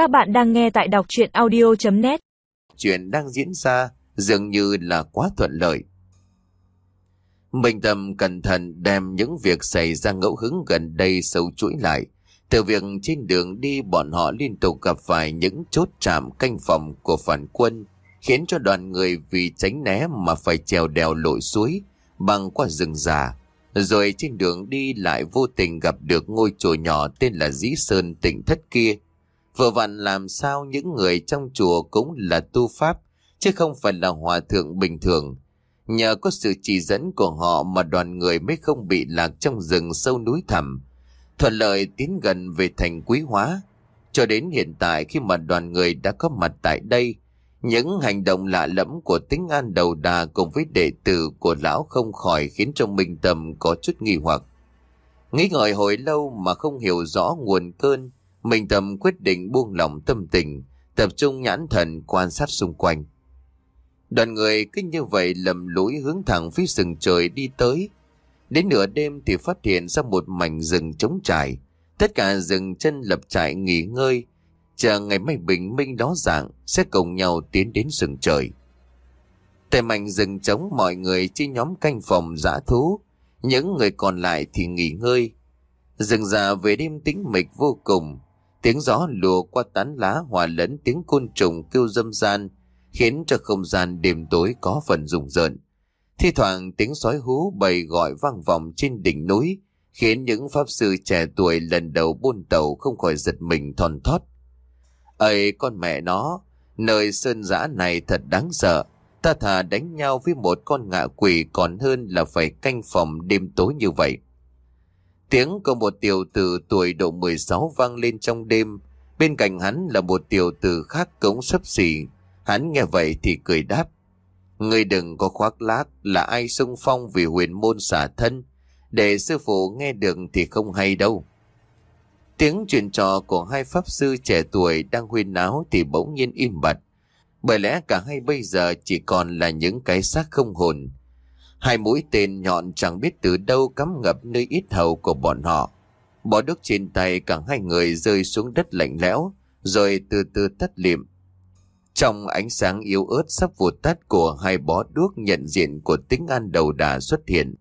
Các bạn đang nghe tại đọc chuyện audio.net Chuyện đang diễn ra dường như là quá thuận lợi. Minh Tâm cẩn thận đem những việc xảy ra ngẫu hứng gần đây sâu chuỗi lại. Từ việc trên đường đi bọn họ liên tục gặp phải những chốt trạm canh phòng của phản quân, khiến cho đoàn người vì tránh né mà phải trèo đèo lội suối, băng qua rừng già. Rồi trên đường đi lại vô tình gặp được ngôi chùa nhỏ tên là Dĩ Sơn tỉnh thất kia. Vừa vặn làm sao những người trong chùa cũng là tu pháp, chứ không phải là hòa thượng bình thường. Nhờ có sự chỉ dẫn của họ mà đoàn người mới không bị lạc trong rừng sâu núi thẳm, thuận lợi tiến gần về thành quý hóa. Cho đến hiện tại khi mà đoàn người đã có mặt tại đây, những hành động lạ lẫm của tính an đầu đà cùng với đệ tử của lão không khỏi khiến cho Minh Tâm có chút nghi hoặc. Nghĩ ngợi hồi lâu mà không hiểu rõ nguồn cơn, Minh Tâm quyết định buông lỏng tâm tình, tập trung nhãn thần quan sát xung quanh. Đoàn người cứ như vậy lầm lũi hướng thẳng phía rừng trời đi tới. Đến nửa đêm thì phát hiện ra một mảnh rừng trống trải. Tất cả rừng chân lập trại nghỉ ngơi, chờ ngày mai bình minh đó dạng sẽ cùng nhau tiến đến rừng trời. Tại mảnh rừng trống mọi người chia nhóm canh phòng giã thú, những người còn lại thì nghỉ ngơi. Rừng già về đêm tĩnh mịch vô cùng, tiếng gió lùa qua tán lá hòa lẫn tiếng côn trùng kêu dâm gian, khiến cho không gian đêm tối có phần rùng rợn. Thi thoảng tiếng sói hú bầy gọi vang vọng trên đỉnh núi, khiến những pháp sư trẻ tuổi lần đầu buôn tàu không khỏi giật mình thon thót. Ây con mẹ nó, nơi sơn giã này thật đáng sợ. Ta thà đánh nhau với một con ngạ quỷ còn hơn là phải canh phòng đêm tối như vậy. Tiếng của một tiểu tử tuổi độ 16 vang lên trong đêm. Bên cạnh hắn là một tiểu tử khác cống sấp xỉ. Hắn nghe vậy thì cười đáp. Người đừng có khoác lác, là ai xung phong vì huyền môn xả thân. Để sư phụ nghe được thì không hay đâu. Tiếng chuyện trò của hai pháp sư trẻ tuổi đang huyên náo thì bỗng nhiên im bặt. Bởi lẽ cả hai bây giờ chỉ còn là những cái xác không hồn. Hai mũi tên nhọn chẳng biết từ đâu cắm ngập nơi ít hầu của bọn họ. Bỏ đốt trên tay cả hai người rơi xuống đất lạnh lẽo, rồi từ từ tắt liệm. Trong ánh sáng yếu ớt sắp vụt tắt của hai bó đuốc nhận diện của tính an đầu đà xuất hiện.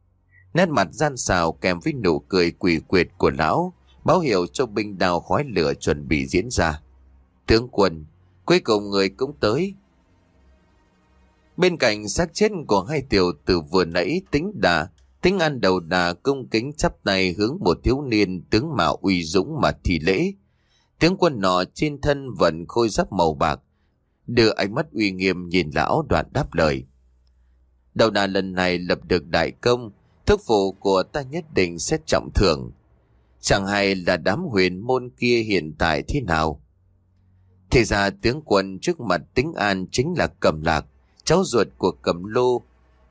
Nét mặt gian xào kèm với nụ cười quỷ quyệt của lão, báo hiệu cho binh đào khói lửa chuẩn bị diễn ra. Tướng quân, cuối cùng người cũng tới. Bên cạnh xác chết của hai tiểu tử vừa nãy tính đà, tính ăn đầu đà cung kính chắp tay hướng một thiếu niên tướng mạo uy dũng mà thi lễ. Tướng quân nọ trên thân vẫn khôi giáp màu bạc, đưa ánh mắt uy nghiêm nhìn lão đoạn đáp lời. Đầu đà lần này lập được đại công, thức phụ của ta nhất định sẽ trọng thưởng. Chẳng hay là đám huyền môn kia hiện tại thế nào. Thì ra tướng quân trước mặt tính an chính là cầm lạc, cháu ruột của cầm lô.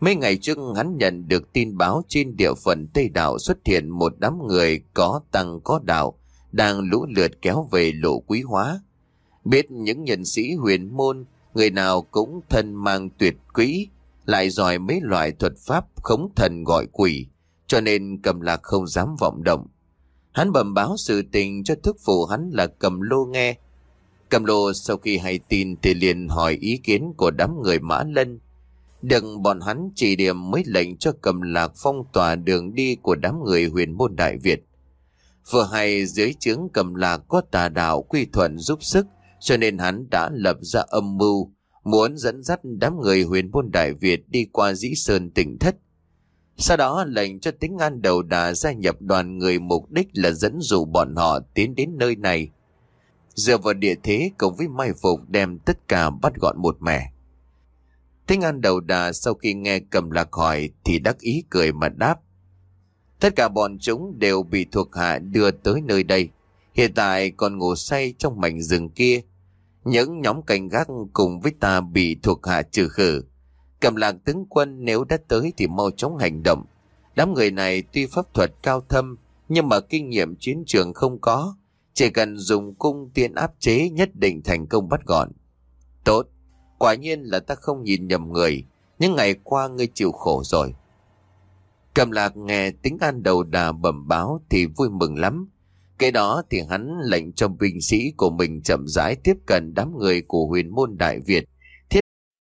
Mấy ngày trước hắn nhận được tin báo trên địa phận Tây đảo xuất hiện một đám người có tăng có đạo, đang lũ lượt kéo về lộ quý hóa. Biết những nhân sĩ huyền môn, người nào cũng thân mang tuyệt quý, lại giỏi mấy loại thuật pháp khống thần gọi quỷ, cho nên cầm lạc không dám vọng động. Hắn bẩm báo sự tình cho thức phụ hắn là cầm lô nghe. Cầm lô sau khi hay tin thì liền hỏi ý kiến của đám người mã lân. Đừng, bọn hắn chỉ điểm mới lệnh cho cầm lạc phong tỏa đường đi của đám người huyền môn Đại Việt. Vừa hay dưới chướng cầm lạc có tà đạo quy thuận giúp sức, cho nên hắn đã lập ra âm mưu, muốn dẫn dắt đám người huyền môn Đại Việt đi qua dĩ sơn tỉnh thất sau đó, lệnh cho tính an đầu đà gia nhập đoàn người mục đích là dẫn dụ bọn họ tiến đến nơi này. Dựa vào địa thế cộng với mai phục đem tất cả bắt gọn một mẻ. Thinh an đầu đà sau khi nghe cầm lạc hỏi thì đắc ý cười mà đáp. Tất cả bọn chúng đều bị thuộc hạ đưa tới nơi đây. Hiện tại còn ngủ say trong mảnh rừng kia. Những nhóm canh gác cùng với ta bị thuộc hạ trừ khử. Cầm lạc tướng quân nếu đã tới thì mau chóng hành động. Đám người này tuy pháp thuật cao thâm, nhưng mà kinh nghiệm chiến trường không có. Chỉ cần dùng cung tiên áp chế nhất định thành công bắt gọn. Tốt, quả nhiên là ta không nhìn nhầm người. Những ngày qua ngươi chịu khổ rồi. Cầm lạc nghe tính an đầu đà bẩm báo thì vui mừng lắm. Cái đó thì hắn lệnh cho binh sĩ của mình chậm rãi tiếp cận đám người của huyền môn Đại Việt.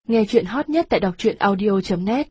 Nghe chuyện hot nhất tại đọc truyện audio.net